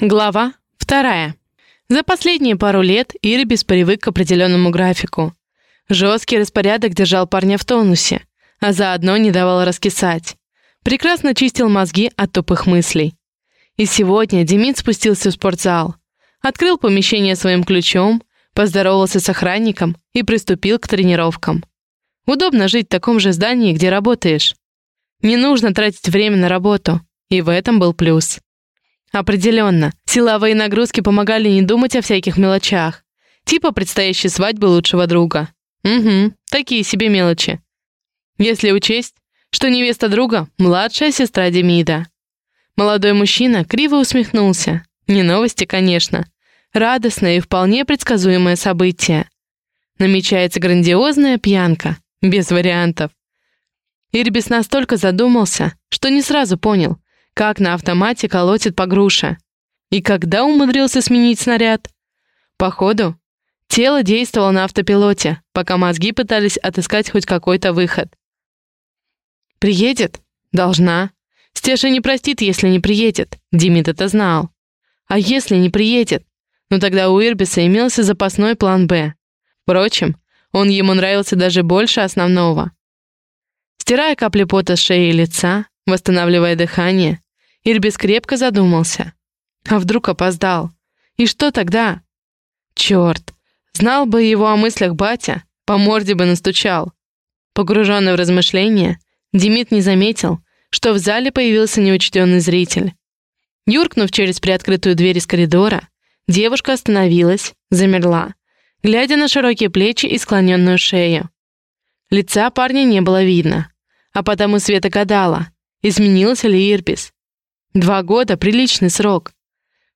Глава вторая. За последние пару лет Ирбис привык к определенному графику. Жесткий распорядок держал парня в тонусе, а заодно не давал раскисать. Прекрасно чистил мозги от тупых мыслей. И сегодня Демид спустился в спортзал, открыл помещение своим ключом, поздоровался с охранником и приступил к тренировкам. Удобно жить в таком же здании, где работаешь. Не нужно тратить время на работу, и в этом был плюс. Определенно, силовые нагрузки помогали не думать о всяких мелочах. Типа предстоящей свадьбы лучшего друга. Угу, такие себе мелочи. Если учесть, что невеста друга — младшая сестра Демида. Молодой мужчина криво усмехнулся. Не новости, конечно. Радостное и вполне предсказуемое событие. Намечается грандиозная пьянка. Без вариантов. Ирбис настолько задумался, что не сразу понял, как на автомате колотит по груше. И когда умудрился сменить снаряд? Походу, тело действовало на автопилоте, пока мозги пытались отыскать хоть какой-то выход. Приедет? Должна. Стеша не простит, если не приедет. Димит это знал. А если не приедет? Ну тогда у Ирбиса имелся запасной план «Б». Впрочем, он ему нравился даже больше основного. Стирая капли пота с шеи и лица, восстанавливая дыхание, Ирбис крепко задумался. А вдруг опоздал? И что тогда? Черт, знал бы его о мыслях батя, по морде бы настучал. Погруженный в размышления, Демид не заметил, что в зале появился неучтенный зритель. Юркнув через приоткрытую дверь из коридора, девушка остановилась, замерла, глядя на широкие плечи и склоненную шею. Лица парня не было видно, а потому Света гадала, изменился ли Ирбис, Два года — приличный срок.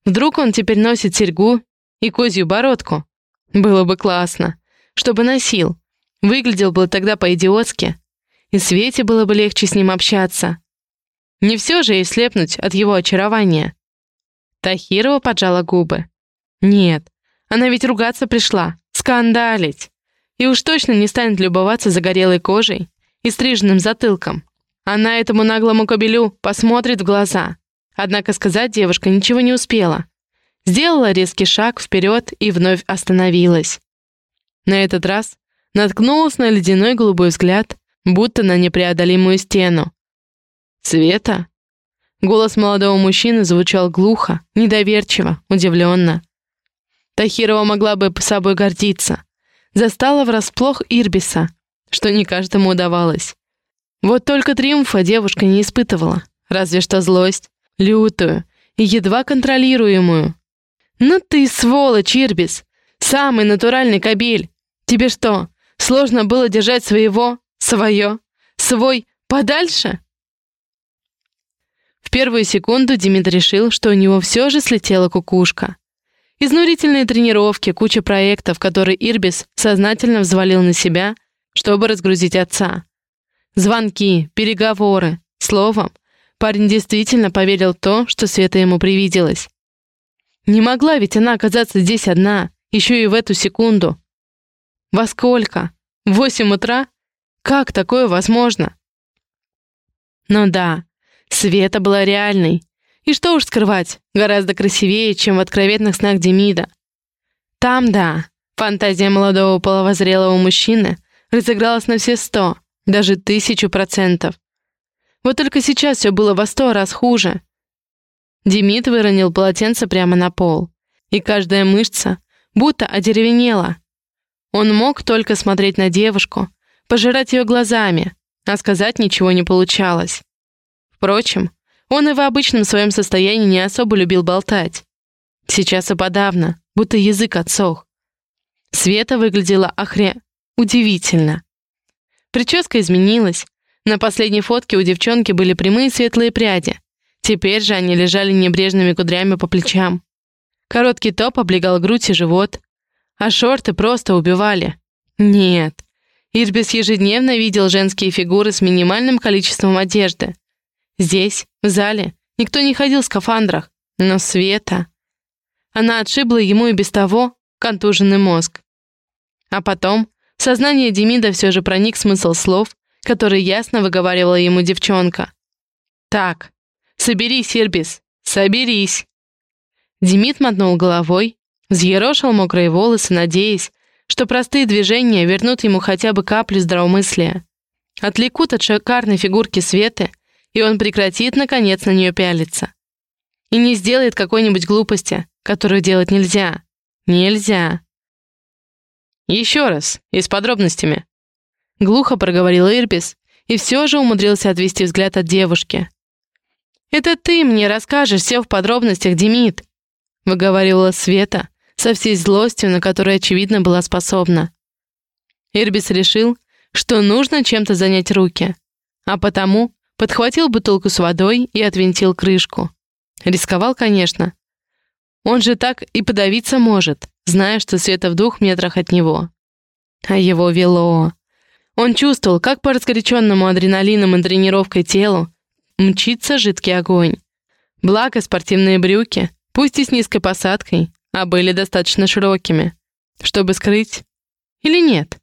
Вдруг он теперь носит серьгу и козью бородку? Было бы классно. Чтобы носил. Выглядел бы тогда по-идиотски. И Свете было бы легче с ним общаться. Не все же ей слепнуть от его очарования. Тахирова поджала губы. Нет, она ведь ругаться пришла, скандалить. И уж точно не станет любоваться загорелой кожей и стриженным затылком. Она этому наглому кобелю посмотрит в глаза Однако сказать девушка ничего не успела. Сделала резкий шаг вперед и вновь остановилась. На этот раз наткнулась на ледяной голубой взгляд, будто на непреодолимую стену. «Света?» Голос молодого мужчины звучал глухо, недоверчиво, удивленно. Тахирова могла бы собой гордиться. Застала врасплох Ирбиса, что не каждому удавалось. Вот только триумфа девушка не испытывала, разве что злость лютую и едва контролируемую. «Ну ты сволочь, Ирбис! Самый натуральный кабель! Тебе что, сложно было держать своего, свое, свой подальше?» В первую секунду Димит решил, что у него все же слетела кукушка. Изнурительные тренировки, куча проектов, которые Ирбис сознательно взвалил на себя, чтобы разгрузить отца. Звонки, переговоры, словом, Парень действительно поверил в то, что Света ему привиделась. Не могла ведь она оказаться здесь одна, еще и в эту секунду. Во сколько? В восемь утра? Как такое возможно? Но да, Света была реальной. И что уж скрывать, гораздо красивее, чем в откровенных снах Демида. Там, да, фантазия молодого половозрелого мужчины разыгралась на все сто, даже тысячу процентов. Вот только сейчас все было во сто раз хуже. Демид выронил полотенце прямо на пол, и каждая мышца будто одеревенела. Он мог только смотреть на девушку, пожирать ее глазами, а сказать ничего не получалось. Впрочем, он и в обычном своем состоянии не особо любил болтать. Сейчас и подавно, будто язык отсох. Света выглядела охре... удивительно. Прическа изменилась, на последней фотке у девчонки были прямые светлые пряди. Теперь же они лежали небрежными кудрями по плечам. Короткий топ облегал грудь и живот, а шорты просто убивали. Нет. Ирбис ежедневно видел женские фигуры с минимальным количеством одежды. Здесь, в зале, никто не ходил в скафандрах, но Света... Она отшибла ему и без того контуженный мозг. А потом в сознание Демида все же проник смысл слов, который ясно выговаривала ему девчонка. «Так, соберись, Ирбис, соберись!» Демид мотнул головой, взъерошил мокрые волосы, надеясь, что простые движения вернут ему хотя бы каплю здравомыслия. Отвлекут от шикарной фигурки Светы, и он прекратит, наконец, на нее пялиться. И не сделает какой-нибудь глупости, которую делать нельзя. Нельзя. «Еще раз, и с подробностями», — глухо проговорил Ирбис, и все же умудрился отвести взгляд от девушки. «Это ты мне расскажешь все в подробностях, Демид», — выговаривала Света со всей злостью, на которую, очевидно, была способна. Ирбис решил, что нужно чем-то занять руки, а потому подхватил бутылку с водой и отвинтил крышку. Рисковал, конечно. Он же так и подавиться может, зная, что Света в двух метрах от него. А его вело. Он чувствовал, как по разгоряченному адреналином и тренировкой телу мчится жидкий огонь. Благо, спортивные брюки, пусть и с низкой посадкой, а были достаточно широкими, чтобы скрыть. Или нет?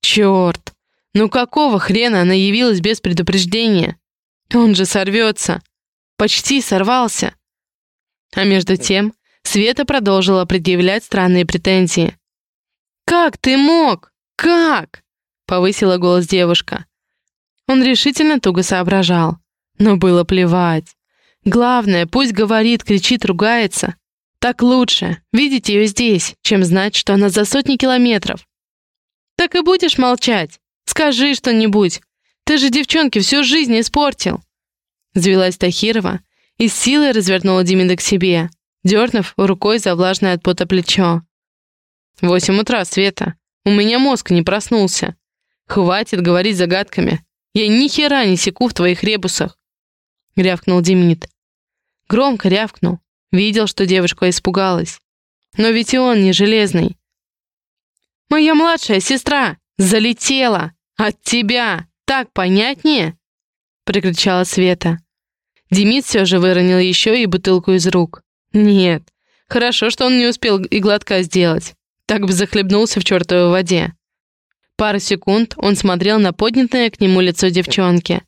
Черт! Ну какого хрена она явилась без предупреждения? Он же сорвется. Почти сорвался. А между тем Света продолжила предъявлять странные претензии. «Как ты мог? Как?» — повысила голос девушка. Он решительно туго соображал. Но было плевать. Главное, пусть говорит, кричит, ругается. Так лучше, видеть ее здесь, чем знать, что она за сотни километров. Так и будешь молчать? Скажи что-нибудь. Ты же девчонке всю жизнь испортил. Завелась Тахирова и с силой развернула Демида к себе, дернув рукой за влажное от пота плечо. «Восемь утра, Света. У меня мозг не проснулся. Хватит говорить загадками. Я ни хера не секу в твоих ребусах. — рявкнул Демид. Громко рявкнул. Видел, что девушка испугалась. Но ведь и он не железный. «Моя младшая сестра залетела! От тебя! Так понятнее?» — прикричала Света. Демид все же выронил еще и бутылку из рук. «Нет, хорошо, что он не успел и глотка сделать. Так бы захлебнулся в чертовой воде». Пару секунд он смотрел на поднятое к нему лицо девчонки,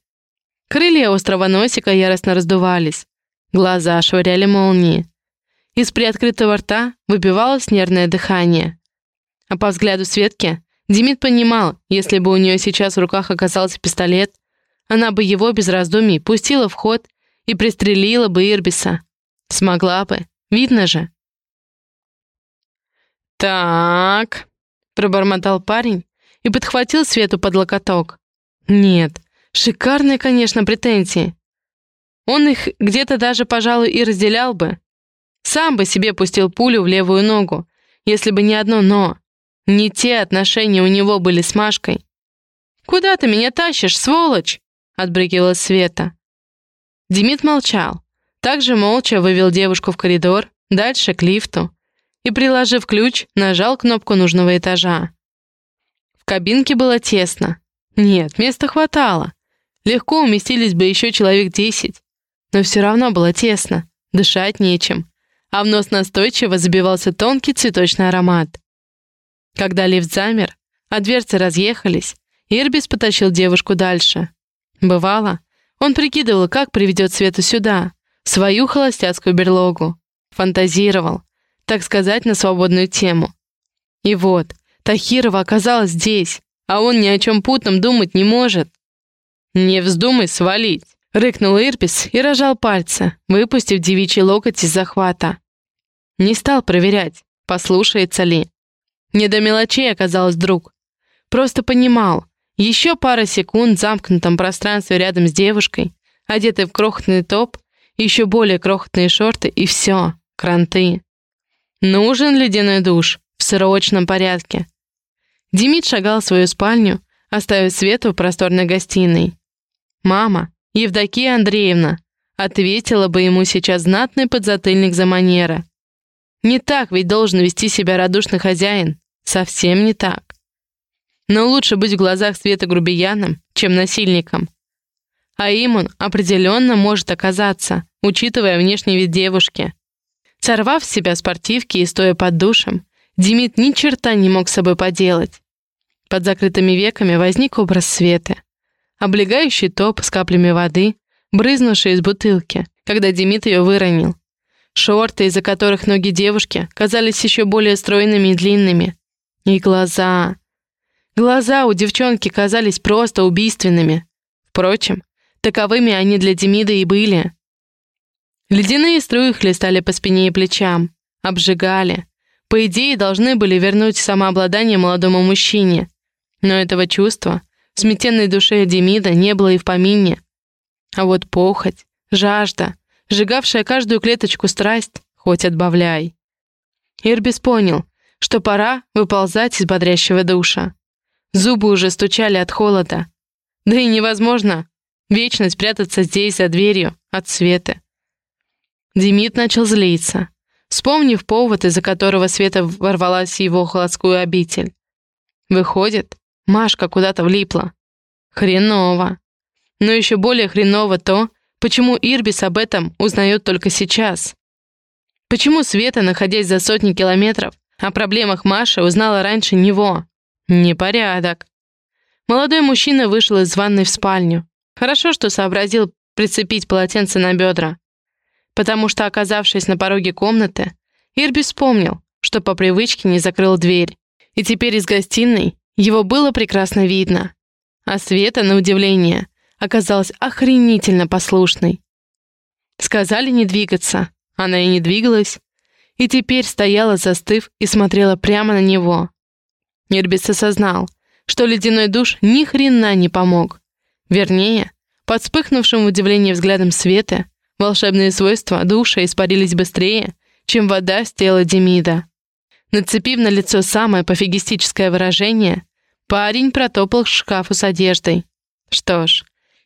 Крылья острого носика яростно раздувались. Глаза швыряли молнии. Из приоткрытого рта выбивалось нервное дыхание. А по взгляду Светки, Демид понимал, если бы у нее сейчас в руках оказался пистолет, она бы его без раздумий пустила в ход и пристрелила бы Ирбиса. Смогла бы, видно же. «Так», — пробормотал парень и подхватил Свету под локоток. «Нет, Шикарные, конечно, претензии. Он их где-то даже, пожалуй, и разделял бы. Сам бы себе пустил пулю в левую ногу, если бы не одно «но». Не те отношения у него были с Машкой. «Куда ты меня тащишь, сволочь?» — отбрыкивала Света. Демид молчал. Также молча вывел девушку в коридор, дальше к лифту, и, приложив ключ, нажал кнопку нужного этажа. Кабинке было тесно. Нет, места хватало. Легко уместились бы еще человек десять. Но все равно было тесно, дышать нечем, а в нос настойчиво забивался тонкий цветочный аромат. Когда лифт замер, а дверцы разъехались, Ирбис потащил девушку дальше. Бывало, он прикидывал, как приведет Свету сюда, в свою холостяцкую берлогу. Фантазировал, так сказать, на свободную тему. И вот, Тахирова оказалась здесь, а он ни о чем путном думать не может. «Не вздумай свалить!» — рыкнул Ирпис и рожал пальцы, выпустив девичий локоть из захвата. Не стал проверять, послушается ли. Не до мелочей оказалось друг. Просто понимал, еще пара секунд в замкнутом пространстве рядом с девушкой, одетой в крохотный топ, еще более крохотные шорты и все, кранты. Нужен ледяной душ в срочном порядке. Демид шагал в свою спальню, оставив Свету в просторной гостиной. «Мама, Евдокия Андреевна», ответила бы ему сейчас знатный подзатыльник за манера. Не так ведь должен вести себя радушный хозяин. Совсем не так. Но лучше быть в глазах Света грубияном, чем насильником. А им он определенно может оказаться, учитывая внешний вид девушки. Сорвав с себя спортивки и стоя под душем, Демид ни черта не мог с собой поделать. Под закрытыми веками возник образ Светы облегающий топ с каплями воды, брызнувший из бутылки, когда Демид ее выронил. шорты, из-за которых ноги девушки казались еще более стройными и длинными. И глаза. Глаза у девчонки казались просто убийственными. Впрочем, таковыми они для Демиды и были. Ледяные струи хлестали по спине и плечам, обжигали. По идее, должны были вернуть самообладание молодому мужчине. Но этого чувства в сметенной душе Демида не было и в помине. А вот похоть, жажда, сжигавшая каждую клеточку страсть, хоть отбавляй. Ирбис понял, что пора выползать из бодрящего душа. Зубы уже стучали от холода. Да и невозможно вечно спрятаться здесь, за дверью, от света. Демид начал злиться, вспомнив повод, из-за которого Света ворвалась в его холодскую обитель. Выходит, Машка куда-то влипла. Хреново. Но еще более хреново то, почему Ирбис об этом узнает только сейчас. Почему Света, находясь за сотни километров, о проблемах Маши узнала раньше него? Непорядок. Молодой мужчина вышел из ванной в спальню. Хорошо, что сообразил прицепить полотенце на бедра. Потому что, оказавшись на пороге комнаты, Ирбис вспомнил, что по привычке не закрыл дверь. И теперь из гостиной его было прекрасно видно. А Света, на удивление, оказалась охренительно послушной. Сказали не двигаться, она и не двигалась, и теперь стояла, застыв, и смотрела прямо на него. Ирбис осознал, что ледяной душ ни хрена не помог. Вернее, под вспыхнувшим в взглядом Света, волшебные свойства душа испарились быстрее, чем вода с тела Демида. Нацепив на лицо самое пофигистическое выражение, Парень протопал к шкафу с одеждой. Что ж,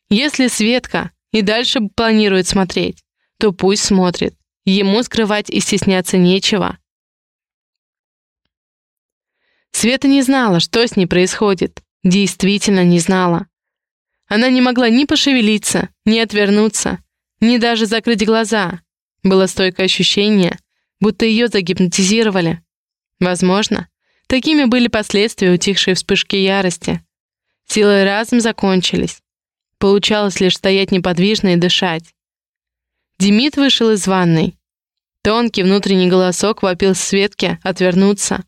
если Светка и дальше планирует смотреть, то пусть смотрит. Ему скрывать и стесняться нечего. Света не знала, что с ней происходит. Действительно не знала. Она не могла ни пошевелиться, ни отвернуться, ни даже закрыть глаза. Было стойкое ощущение, будто ее загипнотизировали. Возможно, Такими были последствия утихшей вспышки ярости. Силы и разум закончились. Получалось лишь стоять неподвижно и дышать. Демид вышел из ванной. Тонкий внутренний голосок вопил Светке отвернуться.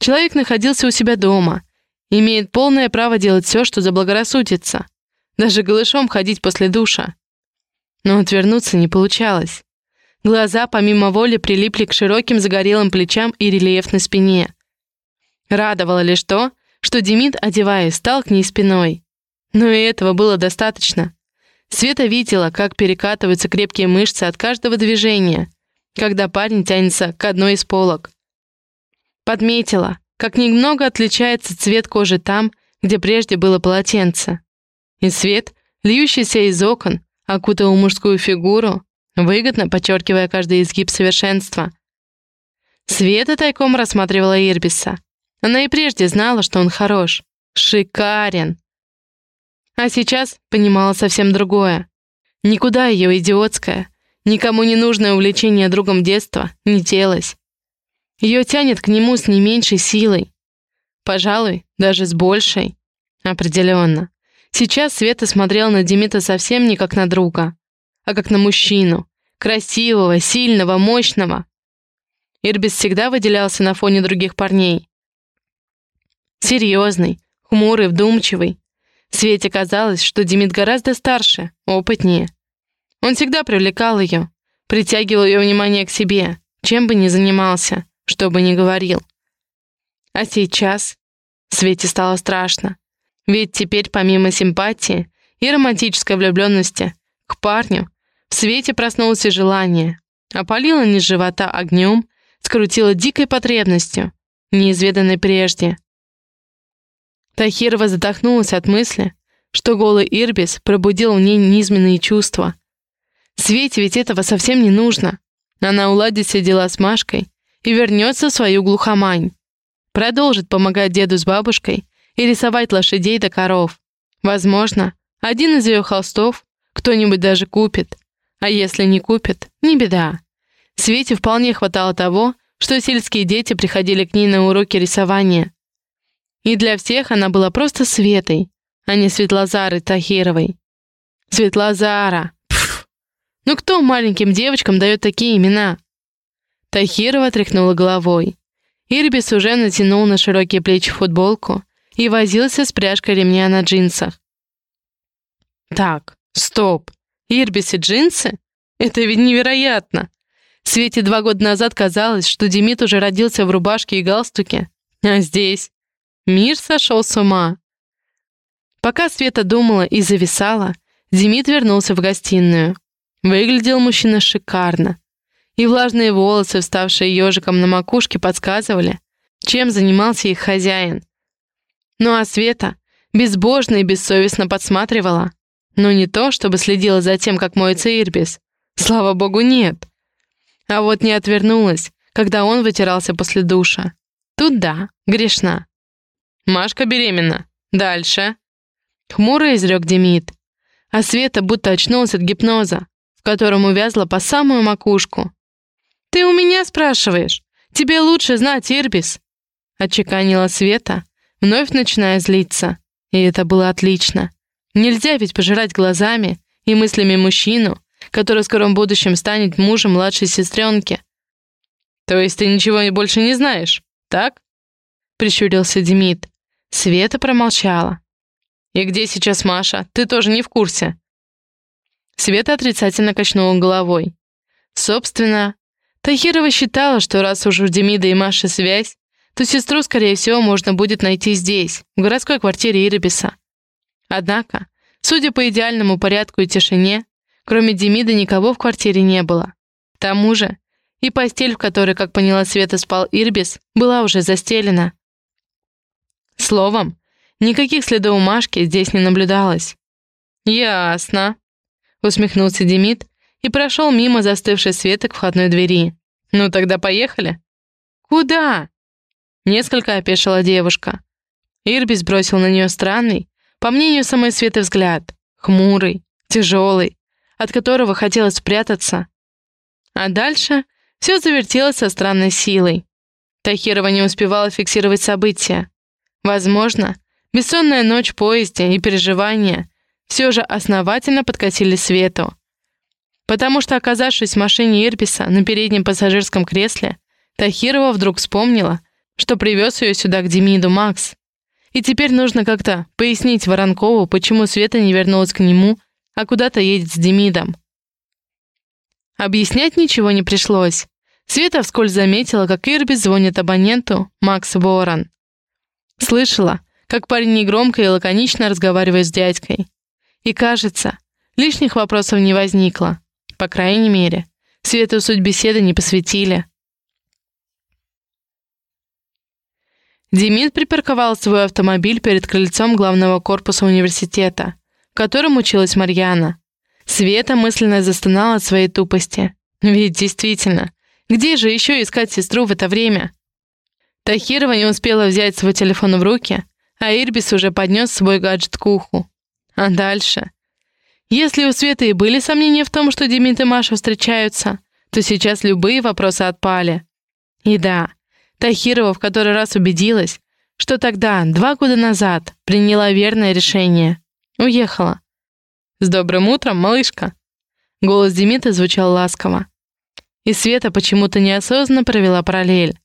Человек находился у себя дома, имеет полное право делать все, что заблагорассудится, даже голышом ходить после душа. Но отвернуться не получалось. Глаза помимо воли прилипли к широким загорелым плечам и рельефной спине. Радовало лишь то, что Демид, одеваясь, стал к ней спиной. Но и этого было достаточно. Света видела, как перекатываются крепкие мышцы от каждого движения, когда парень тянется к одной из полок. Подметила, как немного отличается цвет кожи там, где прежде было полотенце. И свет, льющийся из окон, окутал мужскую фигуру, выгодно подчеркивая каждый изгиб совершенства. Света тайком рассматривала Ирбиса. Она и прежде знала, что он хорош, шикарен. А сейчас понимала совсем другое. Никуда ее идиотское, никому не нужное увлечение другом детства не делось. Ее тянет к нему с не меньшей силой. Пожалуй, даже с большей. Определенно. Сейчас Света смотрела на Демита совсем не как на друга, а как на мужчину. Красивого, сильного, мощного. Ирбис всегда выделялся на фоне других парней. Серьезный, хмурый, вдумчивый. Свете казалось, что Демид гораздо старше, опытнее. Он всегда привлекал ее, притягивал ее внимание к себе, чем бы ни занимался, что бы ни говорил. А сейчас Свете стало страшно. Ведь теперь помимо симпатии и романтической влюбленности к парню в Свете проснулось и желание. Опалило низ живота огнем, скрутило дикой потребностью, неизведанной прежде. Тахирова задохнулась от мысли, что голый Ирбис пробудил в ней низменные чувства. Свете ведь этого совсем не нужно. Она уладит все дела с Машкой и вернется в свою глухомань. Продолжит помогать деду с бабушкой и рисовать лошадей да коров. Возможно, один из ее холстов кто-нибудь даже купит. А если не купит, не беда. Свете вполне хватало того, что сельские дети приходили к ней на уроки рисования. И для всех она была просто Светой, а не Светлозарой Тахировой. Светлозара! Пф! Ну кто маленьким девочкам дает такие имена? Тахирова тряхнула головой. Ирбис уже натянул на широкие плечи футболку и возился с пряжкой ремня на джинсах. «Так, стоп! Ирбис и джинсы? Это ведь невероятно!» Свете два года назад казалось, что Демид уже родился в рубашке и галстуке. А здесь... Мир сошел с ума. Пока Света думала и зависала, Демид вернулся в гостиную. Выглядел мужчина шикарно. И влажные волосы, вставшие ежиком на макушке, подсказывали, чем занимался их хозяин. Ну а Света безбожно и бессовестно подсматривала. Но не то, чтобы следила за тем, как моется Ирбис. Слава богу, нет. А вот не отвернулась, когда он вытирался после душа. Тут да, грешна. «Машка беременна. Дальше». Хмуро изрек Демид. А Света будто очнулась от гипноза, в котором увязла по самую макушку. «Ты у меня спрашиваешь? Тебе лучше знать, Ирбис!» Отчеканила Света, вновь начиная злиться. И это было отлично. Нельзя ведь пожирать глазами и мыслями мужчину, который в скором будущем станет мужем младшей сестренки. «То есть ты ничего больше не знаешь, так?» Прищурился Демид. Света промолчала. «И где сейчас Маша? Ты тоже не в курсе?» Света отрицательно качнула головой. Собственно, Тахирова считала, что раз уж у Демида и Маши связь, то сестру, скорее всего, можно будет найти здесь, в городской квартире Ирбиса. Однако, судя по идеальному порядку и тишине, кроме Демида никого в квартире не было. К тому же, и постель, в которой, как поняла Света, спал Ирбис, была уже застелена. Словом, Никаких следов Машки здесь не наблюдалось. «Ясно», — усмехнулся Демид и прошел мимо застывшей Светы к входной двери. «Ну тогда поехали». «Куда?» Несколько опешила девушка. Ирбис бросил на нее странный, по мнению самой Светы, взгляд. Хмурый, тяжелый, от которого хотелось спрятаться. А дальше все завертелось со странной силой. Тахирова не успевала фиксировать события. Возможно, Бессонная ночь в поезде и переживания все же основательно подкатили Свету. Потому что, оказавшись в машине Ирбиса на переднем пассажирском кресле, Тахирова вдруг вспомнила, что привез ее сюда к Демиду Макс. И теперь нужно как-то пояснить Воронкову, почему Света не вернулась к нему, а куда-то едет с Демидом. Объяснять ничего не пришлось. Света вскользь заметила, как Ирбис звонит абоненту Макс Ворон. Слышала, как парень негромко и лаконично разговаривает с дядькой. И кажется, лишних вопросов не возникло. По крайней мере, Свету суть беседы не посвятили. Демид припарковал свой автомобиль перед крыльцом главного корпуса университета, в котором училась Марьяна. Света мысленно застонала от своей тупости. Ведь действительно, где же еще искать сестру в это время? Тахирова не успела взять свой телефон в руки, а Ирбис уже поднес свой гаджет к уху. А дальше? Если у Светы и были сомнения в том, что Демид и Маша встречаются, то сейчас любые вопросы отпали. И да, Тахирова в который раз убедилась, что тогда, два года назад, приняла верное решение. Уехала. «С добрым утром, малышка!» Голос Демита звучал ласково. И Света почему-то неосознанно провела параллель,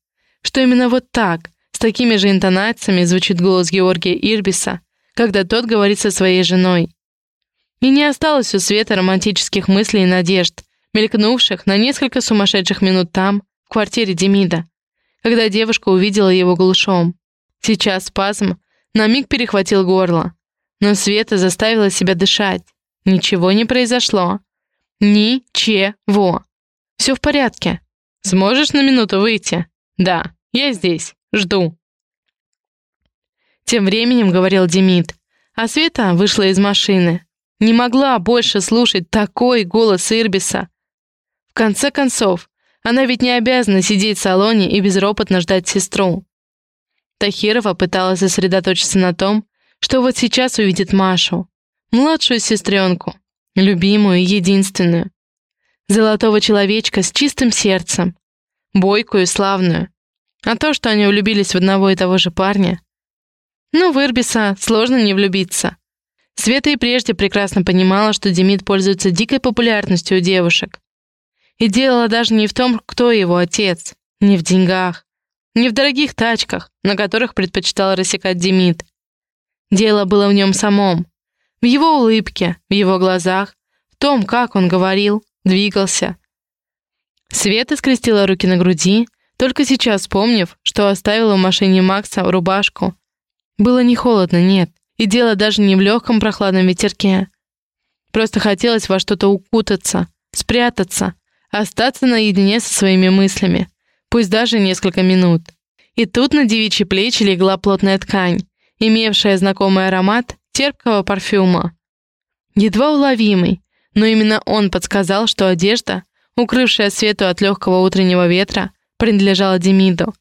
что именно вот так, с такими же интонациями звучит голос Георгия Ирбиса, когда тот говорит со своей женой. И не осталось у Света романтических мыслей и надежд, мелькнувших на несколько сумасшедших минут там, в квартире Демида, когда девушка увидела его глушом. Сейчас спазм на миг перехватил горло, но Света заставила себя дышать. Ничего не произошло. Ничего. Все в порядке. Сможешь на минуту выйти? Да, я здесь. Жду». Тем временем говорил Демид, а Света вышла из машины. Не могла больше слушать такой голос Ирбиса. В конце концов, она ведь не обязана сидеть в салоне и безропотно ждать сестру. Тахирова пыталась сосредоточиться на том, что вот сейчас увидит Машу, младшую сестренку, любимую и единственную. Золотого человечка с чистым сердцем, бойкую и славную, а то, что они влюбились в одного и того же парня... Ну, в Ирбиса сложно не влюбиться. Света и прежде прекрасно понимала, что Демид пользуется дикой популярностью у девушек. И дело даже не в том, кто его отец, не в деньгах, не в дорогих тачках, на которых предпочитал рассекать Демид. Дело было в нем самом, в его улыбке, в его глазах, в том, как он говорил, двигался. Света скрестила руки на груди, только сейчас вспомнив, что оставила в машине Макса рубашку. Было не холодно, нет, и дело даже не в легком прохладном ветерке. Просто хотелось во что-то укутаться, спрятаться, остаться наедине со своими мыслями, пусть даже несколько минут. И тут на девичьи плечи легла плотная ткань, имевшая знакомый аромат терпкого парфюма. Едва уловимый, но именно он подсказал, что одежда, укрывшая свету от легкого утреннего ветра, принадлежала Демиду.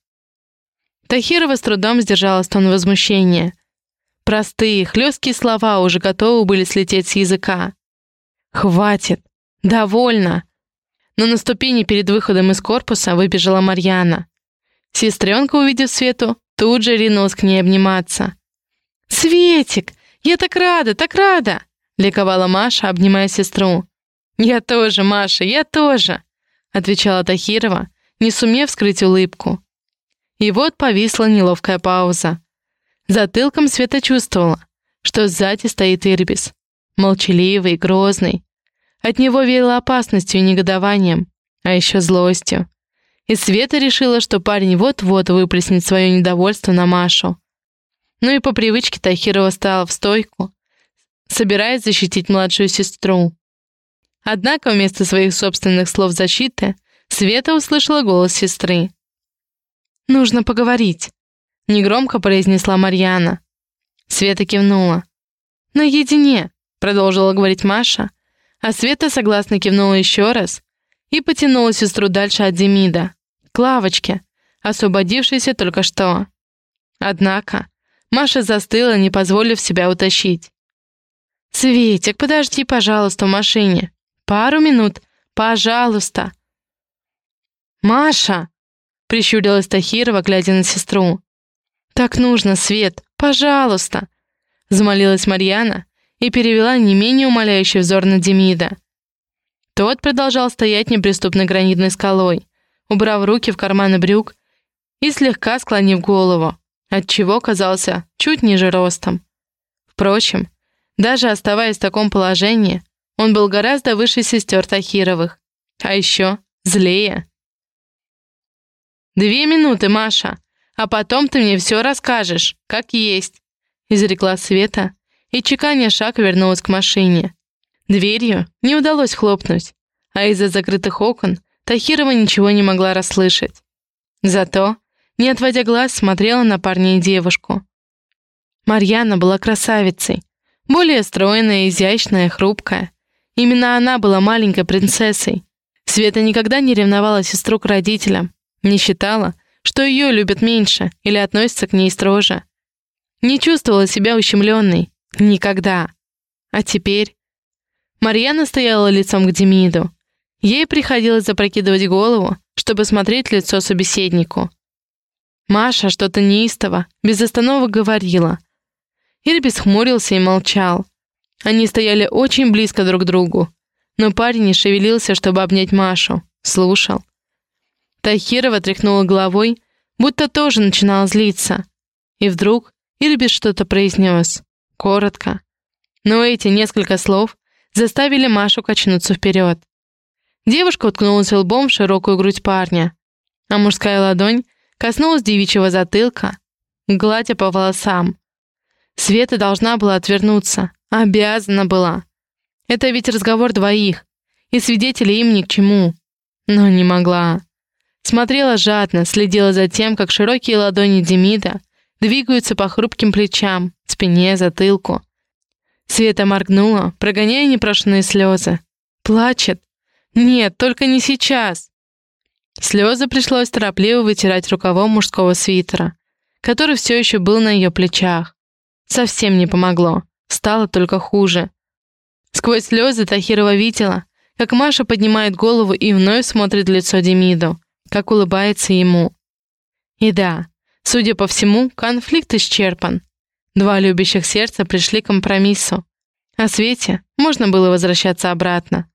Тахирова с трудом сдержала стон возмущения. Простые, хлесткие слова уже готовы были слететь с языка. «Хватит! Довольно!» Но на ступени перед выходом из корпуса выбежала Марьяна. Сестренка, увидев Свету, тут же ринулась к ней обниматься. «Светик! Я так рада, так рада!» — ликовала Маша, обнимая сестру. «Я тоже, Маша, я тоже!» — отвечала Тахирова, не сумев скрыть улыбку. И вот повисла неловкая пауза. Затылком Света чувствовала, что сзади стоит Ирбис, молчаливый, грозный. От него веяло опасностью и негодованием, а еще злостью. И Света решила, что парень вот-вот выплеснет свое недовольство на Машу. Ну и по привычке Тахирова стала в стойку, собираясь защитить младшую сестру. Однако вместо своих собственных слов защиты Света услышала голос сестры. «Нужно поговорить», — негромко произнесла Марьяна. Света кивнула. «Наедине», — продолжила говорить Маша, а Света согласно кивнула еще раз и потянула сестру дальше от Демида, к лавочке, освободившейся только что. Однако Маша застыла, не позволив себя утащить. «Светик, подожди, пожалуйста, в машине. Пару минут. Пожалуйста». «Маша!» — прищурилась Тахирова, глядя на сестру. «Так нужно, Свет, пожалуйста!» — взмолилась Марьяна и перевела не менее умоляющий взор на Демида. Тот продолжал стоять неприступной гранитной скалой, убрав руки в карманы брюк и слегка склонив голову, отчего казался чуть ниже ростом. Впрочем, даже оставаясь в таком положении, он был гораздо выше сестер Тахировых, а еще злее. «Две минуты, Маша, а потом ты мне все расскажешь, как есть», изрекла Света, и чеканя шаг вернулась к машине. Дверью не удалось хлопнуть, а из-за закрытых окон Тахирова ничего не могла расслышать. Зато, не отводя глаз, смотрела на парня и девушку. Марьяна была красавицей, более стройная, изящная, хрупкая. Именно она была маленькой принцессой. Света никогда не ревновала сестру к родителям, не считала, что ее любят меньше или относятся к ней строже. Не чувствовала себя ущемленной. Никогда. А теперь... Марьяна стояла лицом к Демиду. Ей приходилось запрокидывать голову, чтобы смотреть лицо собеседнику. Маша что-то неистово, без остановок говорила. Ирбис хмурился и молчал. Они стояли очень близко друг к другу, но парень не шевелился, чтобы обнять Машу, слушал. Тахирова тряхнула головой, будто тоже начинала злиться. И вдруг Ирбис что-то произнес. Коротко. Но эти несколько слов заставили Машу качнуться вперед. Девушка уткнулась лбом в широкую грудь парня, а мужская ладонь коснулась девичьего затылка, гладя по волосам. Света должна была отвернуться, обязана была. Это ведь разговор двоих, и свидетели им ни к чему. Но не могла. Смотрела жадно, следила за тем, как широкие ладони Демида двигаются по хрупким плечам, спине, затылку. Света моргнула, прогоняя непрошенные слезы. Плачет. Нет, только не сейчас. Слезы пришлось торопливо вытирать рукавом мужского свитера, который все еще был на ее плечах. Совсем не помогло. Стало только хуже. Сквозь слезы Тахирова видела, как Маша поднимает голову и вновь смотрит в лицо Демиду как улыбается ему. И да, судя по всему, конфликт исчерпан. Два любящих сердца пришли к компромиссу. А Свете можно было возвращаться обратно.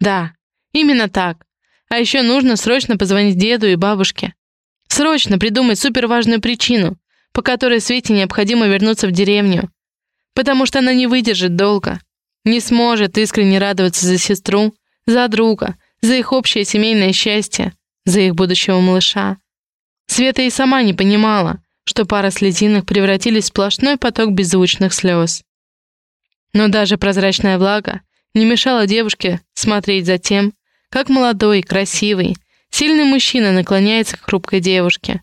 Да, именно так. А еще нужно срочно позвонить деду и бабушке. Срочно придумать суперважную причину, по которой Свете необходимо вернуться в деревню. Потому что она не выдержит долго. Не сможет искренне радоваться за сестру, за друга, за их общее семейное счастье, за их будущего малыша. Света и сама не понимала, что пара слезинок превратились в сплошной поток беззвучных слез. Но даже прозрачная влага не мешала девушке смотреть за тем, как молодой, красивый, сильный мужчина наклоняется к хрупкой девушке.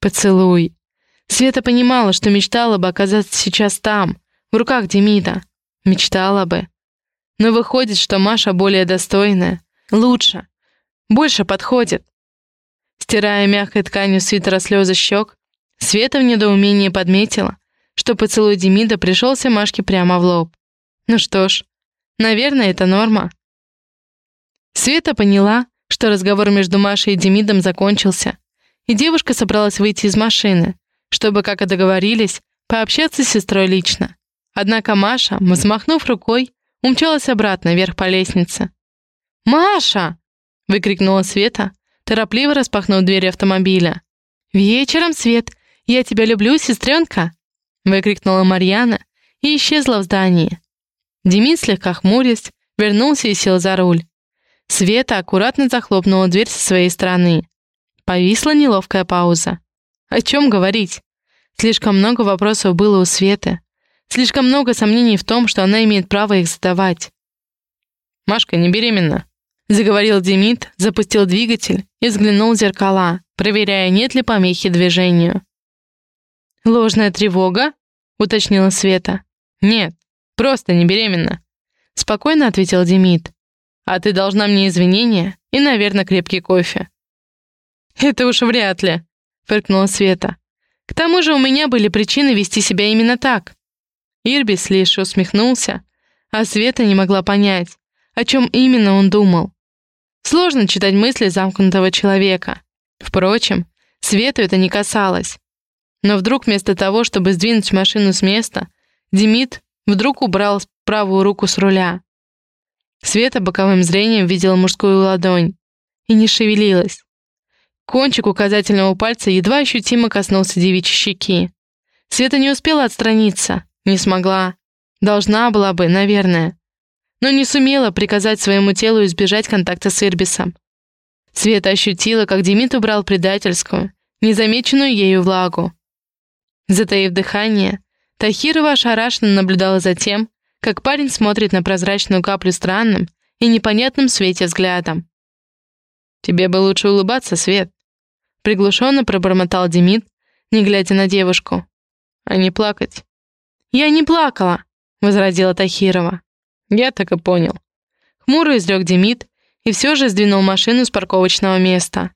Поцелуй. Света понимала, что мечтала бы оказаться сейчас там, в руках Демида. Мечтала бы. Но выходит, что Маша более достойная, лучше, больше подходит. Стирая мягкой тканью свитера слезы щек, Света в недоумении подметила, что поцелуй Демида пришелся Машке прямо в лоб. Ну что ж, наверное, это норма. Света поняла, что разговор между Машей и Демидом закончился, и девушка собралась выйти из машины, чтобы, как и договорились, пообщаться с сестрой лично. Однако Маша, взмахнув рукой, умчалась обратно вверх по лестнице. «Маша!» — выкрикнула Света, торопливо распахнув дверь автомобиля. «Вечером, Свет, я тебя люблю, сестренка!» — выкрикнула Марьяна и исчезла в здании. Демид, слегка хмурясь, вернулся и сел за руль. Света аккуратно захлопнула дверь со своей стороны. Повисла неловкая пауза. О чем говорить? Слишком много вопросов было у Светы. Слишком много сомнений в том, что она имеет право их задавать. «Машка не беременна», — заговорил Демид, запустил двигатель и взглянул в зеркала, проверяя, нет ли помехи движению. «Ложная тревога?» — уточнила Света. «Нет, просто не беременна», — спокойно ответил Демид. «А ты должна мне извинения и, наверное, крепкий кофе». «Это уж вряд ли», — фыркнула Света. «К тому же у меня были причины вести себя именно так». Ирбис лишь усмехнулся, а Света не могла понять, о чем именно он думал. Сложно читать мысли замкнутого человека. Впрочем, Свету это не касалось. Но вдруг вместо того, чтобы сдвинуть машину с места, Демид вдруг убрал правую руку с руля. Света боковым зрением видела мужскую ладонь и не шевелилась. Кончик указательного пальца едва ощутимо коснулся девичьей щеки. Света не успела отстраниться, не смогла. Должна была бы, наверное. Но не сумела приказать своему телу избежать контакта с Ирбисом. Света ощутила, как Демид убрал предательскую, незамеченную ею влагу. Затаив дыхание, Тахирова ошарашенно наблюдала за тем, как парень смотрит на прозрачную каплю странным и непонятным свете взглядом. «Тебе бы лучше улыбаться, Свет», — приглушенно пробормотал Демид, не глядя на девушку, а не плакать. «Я не плакала», — возразила Тахирова. «Я так и понял». Хмуро изрек Демид и все же сдвинул машину с парковочного места.